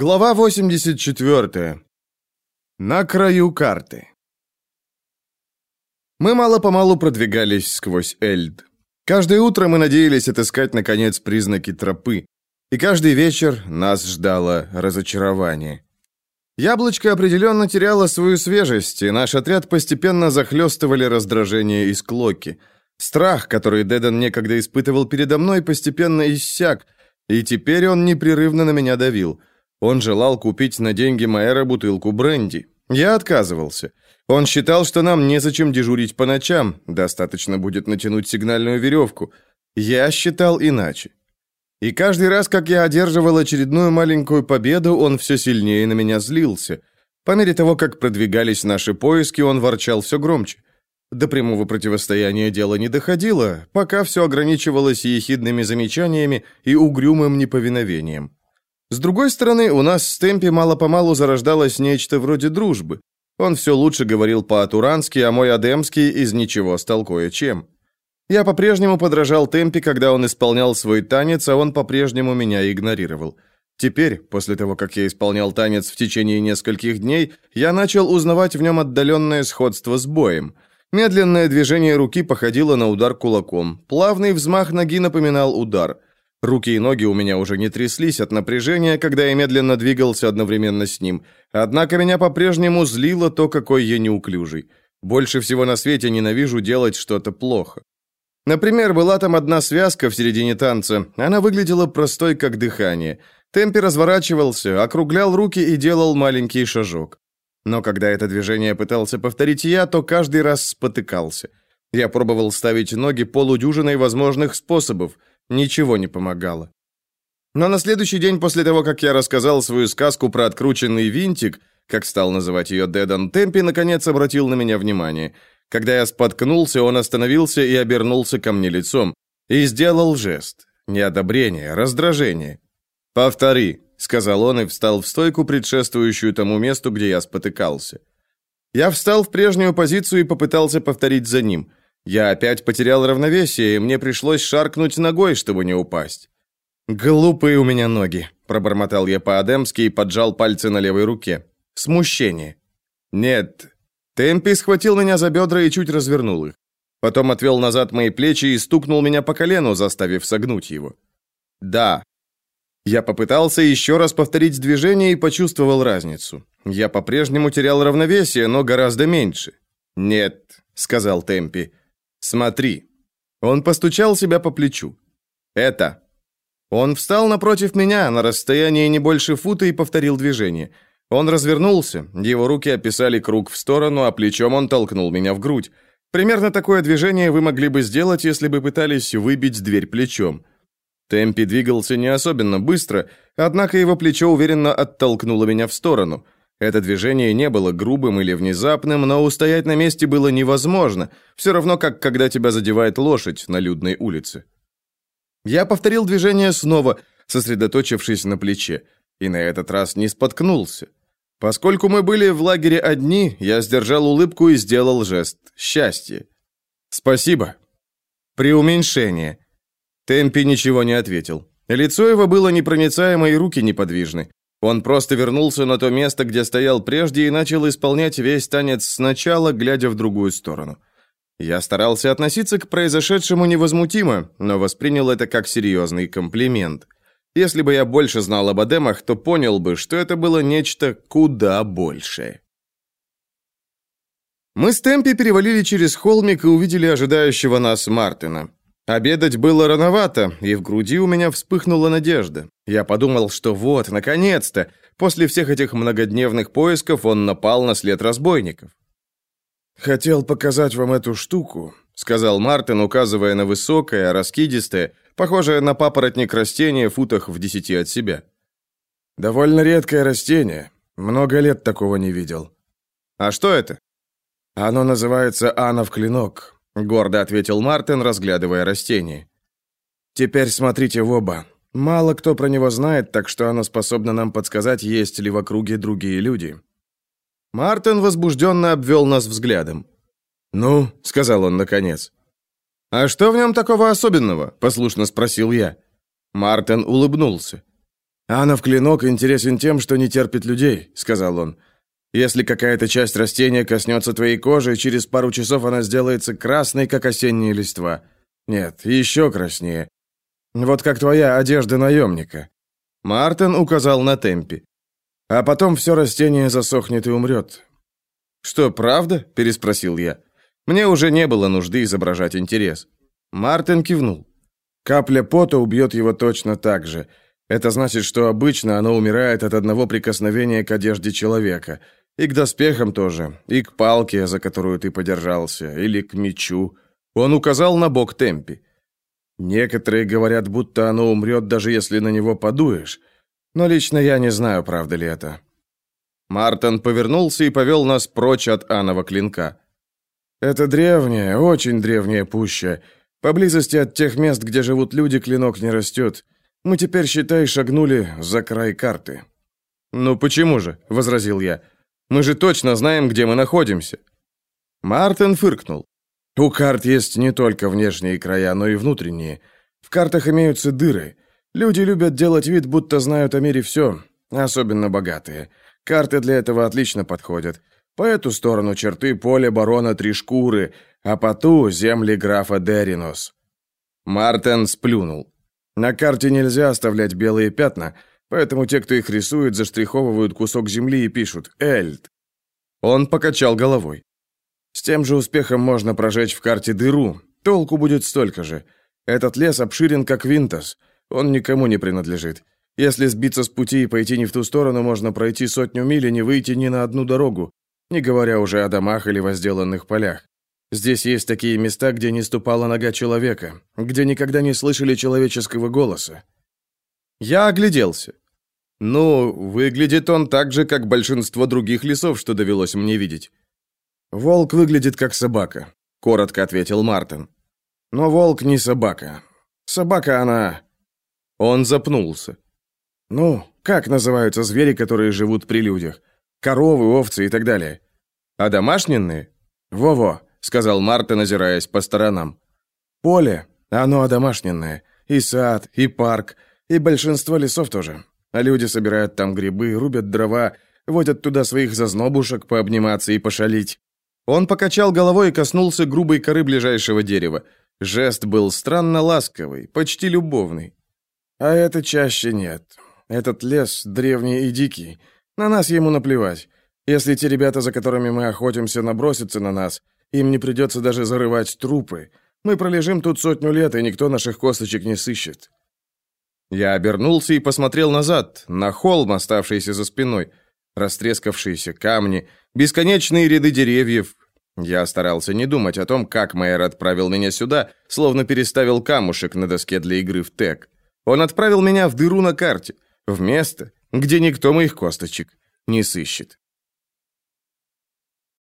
Глава 84. На краю карты. Мы мало-помалу продвигались сквозь Эльд. Каждое утро мы надеялись отыскать, наконец, признаки тропы. И каждый вечер нас ждало разочарование. Яблочко определенно теряло свою свежесть, и наш отряд постепенно захлестывали раздражение и склоки. Страх, который Деден некогда испытывал передо мной, постепенно иссяк, и теперь он непрерывно на меня давил. Он желал купить на деньги Майера бутылку бренди. Я отказывался. Он считал, что нам незачем дежурить по ночам, достаточно будет натянуть сигнальную веревку. Я считал иначе. И каждый раз, как я одерживал очередную маленькую победу, он все сильнее на меня злился. По мере того, как продвигались наши поиски, он ворчал все громче. До прямого противостояния дело не доходило, пока все ограничивалось ехидными замечаниями и угрюмым неповиновением. С другой стороны, у нас с Темпи мало-помалу зарождалось нечто вроде дружбы. Он все лучше говорил по-атурански, а мой адемский из ничего стал кое-чем. Я по-прежнему подражал темпе, когда он исполнял свой танец, а он по-прежнему меня игнорировал. Теперь, после того, как я исполнял танец в течение нескольких дней, я начал узнавать в нем отдаленное сходство с боем. Медленное движение руки походило на удар кулаком. Плавный взмах ноги напоминал удар. Руки и ноги у меня уже не тряслись от напряжения, когда я медленно двигался одновременно с ним. Однако меня по-прежнему злило то, какой я неуклюжий. Больше всего на свете ненавижу делать что-то плохо. Например, была там одна связка в середине танца. Она выглядела простой, как дыхание. Темпи разворачивался, округлял руки и делал маленький шажок. Но когда это движение пытался повторить я, то каждый раз спотыкался. Я пробовал ставить ноги полудюжиной возможных способов. Ничего не помогало. Но на следующий день после того, как я рассказал свою сказку про открученный винтик, как стал называть ее Дедан, Темпи наконец обратил на меня внимание – когда я споткнулся, он остановился и обернулся ко мне лицом. И сделал жест. Не одобрение, раздражение. «Повтори», — сказал он и встал в стойку, предшествующую тому месту, где я спотыкался. Я встал в прежнюю позицию и попытался повторить за ним. Я опять потерял равновесие, и мне пришлось шаркнуть ногой, чтобы не упасть. «Глупые у меня ноги», — пробормотал я по-адемски и поджал пальцы на левой руке. «Смущение». «Нет, Темпи схватил меня за бедра и чуть развернул их. Потом отвел назад мои плечи и стукнул меня по колену, заставив согнуть его. «Да». Я попытался еще раз повторить движение и почувствовал разницу. Я по-прежнему терял равновесие, но гораздо меньше. «Нет», — сказал Темпи. «Смотри». Он постучал себя по плечу. «Это». Он встал напротив меня на расстоянии не больше фута и повторил движение — он развернулся, его руки описали круг в сторону, а плечом он толкнул меня в грудь. Примерно такое движение вы могли бы сделать, если бы пытались выбить дверь плечом. Темпи двигался не особенно быстро, однако его плечо уверенно оттолкнуло меня в сторону. Это движение не было грубым или внезапным, но устоять на месте было невозможно, все равно как когда тебя задевает лошадь на людной улице. Я повторил движение снова, сосредоточившись на плече, и на этот раз не споткнулся. Поскольку мы были в лагере одни, я сдержал улыбку и сделал жест. Счастье. Спасибо. Преуменьшение. Темпи ничего не ответил. Лицо его было непроницаемо и руки неподвижны. Он просто вернулся на то место, где стоял прежде, и начал исполнять весь танец сначала, глядя в другую сторону. Я старался относиться к произошедшему невозмутимо, но воспринял это как серьезный комплимент. Если бы я больше знал об Адемах, то понял бы, что это было нечто куда большее. Мы с Темпи перевалили через холмик и увидели ожидающего нас Мартина. Обедать было рановато, и в груди у меня вспыхнула надежда. Я подумал, что вот, наконец-то, после всех этих многодневных поисков он напал на след разбойников. «Хотел показать вам эту штуку», — сказал Мартин, указывая на высокое, раскидистое, похожее на папоротник растение футах в десяти от себя. «Довольно редкое растение. Много лет такого не видел». «А что это?» «Оно называется анов клинок», — гордо ответил Мартин, разглядывая растение. «Теперь смотрите в оба. Мало кто про него знает, так что оно способно нам подсказать, есть ли в округе другие люди». Мартин возбужденно обвел нас взглядом. «Ну», — сказал он наконец, «А что в нем такого особенного?» – послушно спросил я. Мартин улыбнулся. «Анов клинок интересен тем, что не терпит людей», — сказал он. «Если какая-то часть растения коснется твоей кожи, через пару часов она сделается красной, как осенние листва. Нет, еще краснее. Вот как твоя одежда наемника». Мартин указал на темпе. «А потом все растение засохнет и умрет». «Что, правда?» – переспросил я. Мне уже не было нужды изображать интерес. Мартин кивнул. Капля пота убьет его точно так же. Это значит, что обычно оно умирает от одного прикосновения к одежде человека. И к доспехам тоже, и к палке, за которую ты подержался, или к мечу. Он указал на бок Темпи. Некоторые говорят, будто оно умрет, даже если на него подуешь. Но лично я не знаю, правда ли это. Мартин повернулся и повел нас прочь от Анова клинка. Это древняя, очень древняя пуща. Поблизости от тех мест, где живут люди, клинок не растет. Мы теперь, считай, шагнули за край карты. «Ну почему же?» – возразил я. «Мы же точно знаем, где мы находимся». Мартин фыркнул. У карт есть не только внешние края, но и внутренние. В картах имеются дыры. Люди любят делать вид, будто знают о мире все, особенно богатые. Карты для этого отлично подходят. По эту сторону черты поля барона Три Шкуры, а по ту земли графа Деринос. Мартин сплюнул. На карте нельзя оставлять белые пятна, поэтому те, кто их рисует, заштриховывают кусок земли и пишут «Эльд». Он покачал головой. С тем же успехом можно прожечь в карте дыру. Толку будет столько же. Этот лес обширен, как Винтос. Он никому не принадлежит. Если сбиться с пути и пойти не в ту сторону, можно пройти сотню миль и не выйти ни на одну дорогу, не говоря уже о домах или возделанных полях. Здесь есть такие места, где не ступала нога человека, где никогда не слышали человеческого голоса. Я огляделся. Ну, выглядит он так же, как большинство других лесов, что довелось мне видеть. «Волк выглядит как собака», — коротко ответил Мартин. «Но волк не собака. Собака она...» Он запнулся. «Ну, как называются звери, которые живут при людях? Коровы, овцы и так далее. А домашние? Во-во», — сказал Мартин, озираясь по сторонам. «Поле, оно одомашненное. И сад, и парк, и большинство лесов тоже. А люди собирают там грибы, рубят дрова, водят туда своих зазнобушек пообниматься и пошалить. Он покачал головой и коснулся грубой коры ближайшего дерева. Жест был странно ласковый, почти любовный. А это чаще нет. Этот лес древний и дикий. На нас ему наплевать. Если те ребята, за которыми мы охотимся, набросятся на нас, им не придется даже зарывать трупы. Мы пролежим тут сотню лет, и никто наших косточек не сыщет. Я обернулся и посмотрел назад, на холм, оставшийся за спиной. Растрескавшиеся камни, бесконечные ряды деревьев, я старался не думать о том, как мэр отправил меня сюда, словно переставил камушек на доске для игры в тег. Он отправил меня в дыру на карте, в место, где никто моих косточек не сыщет.